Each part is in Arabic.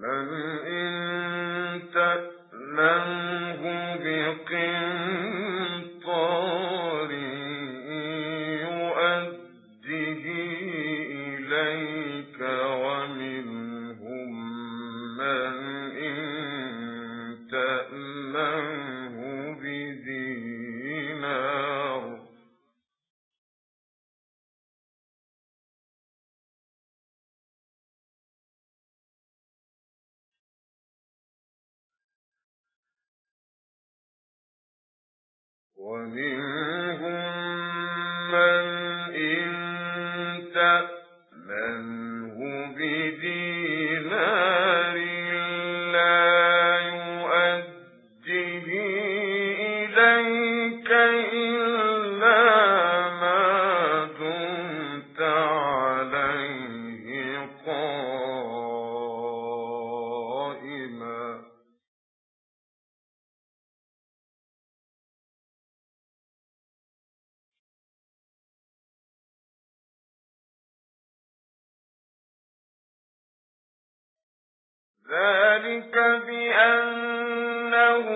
من إن تأمنه بقنطر ومن ذلك بأنه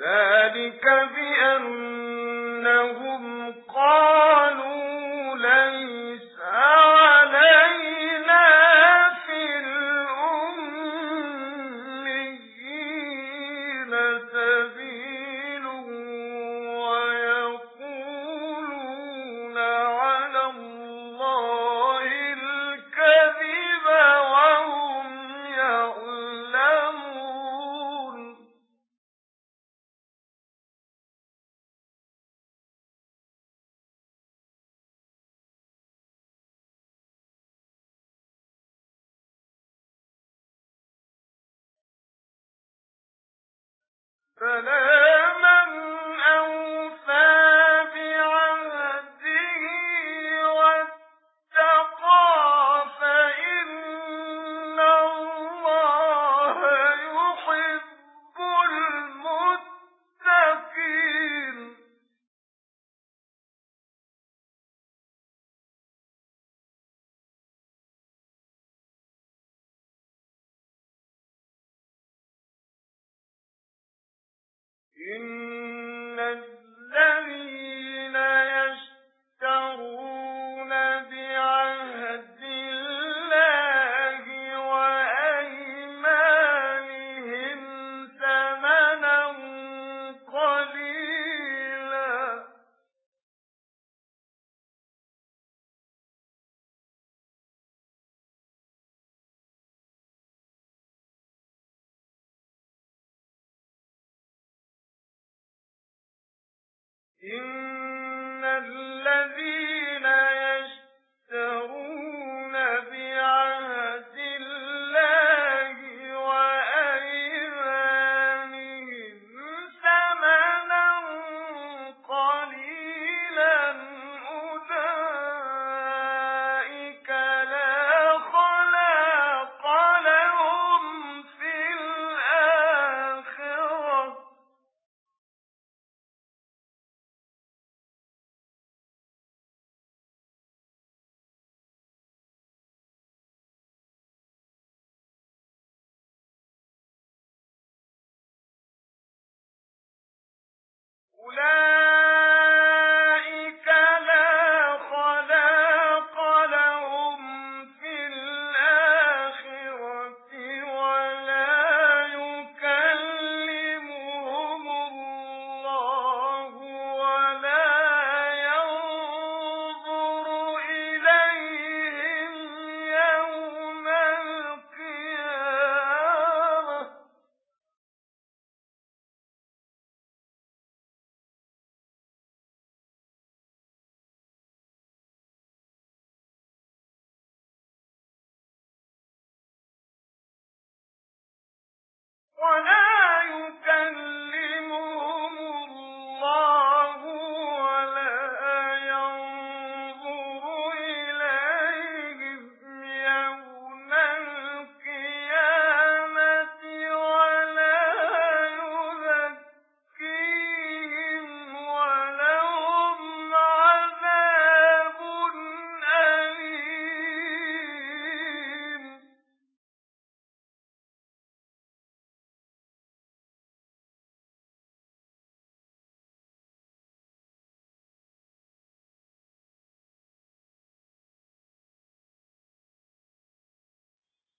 ذلك بأنهم قالوا فلا إن إِنَّ الَّذِي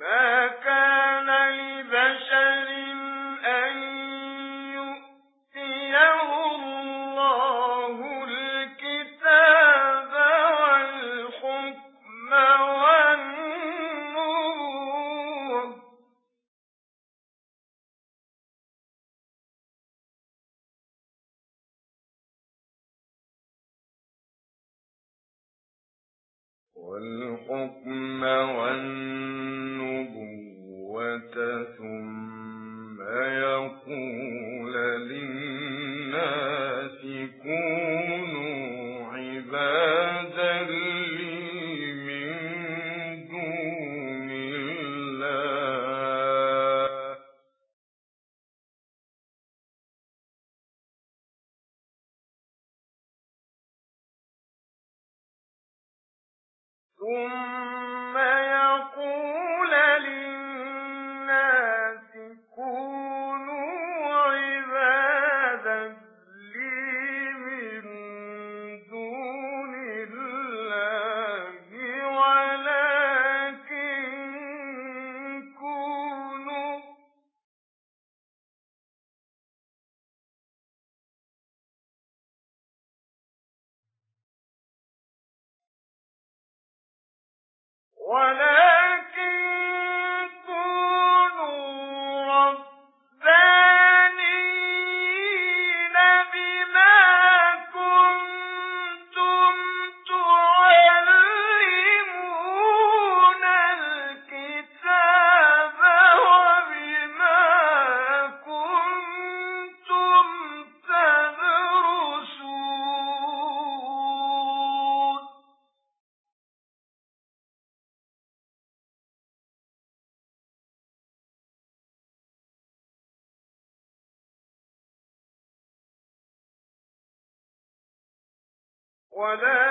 مَا ثُمَّ رَبَّانِيِّينَ ولا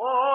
قال